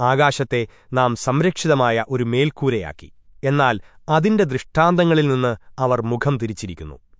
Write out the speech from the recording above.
ആകാശത്തെ നാം സംരക്ഷിതമായ ഒരു മേൽക്കൂരയാക്കി. എന്നാൽ അതിന്റെ ദൃഷ്ടാന്തങ്ങളിൽ നിന്ന് അവർ മുഖം തിരിച്ചിരിക്കുന്നു.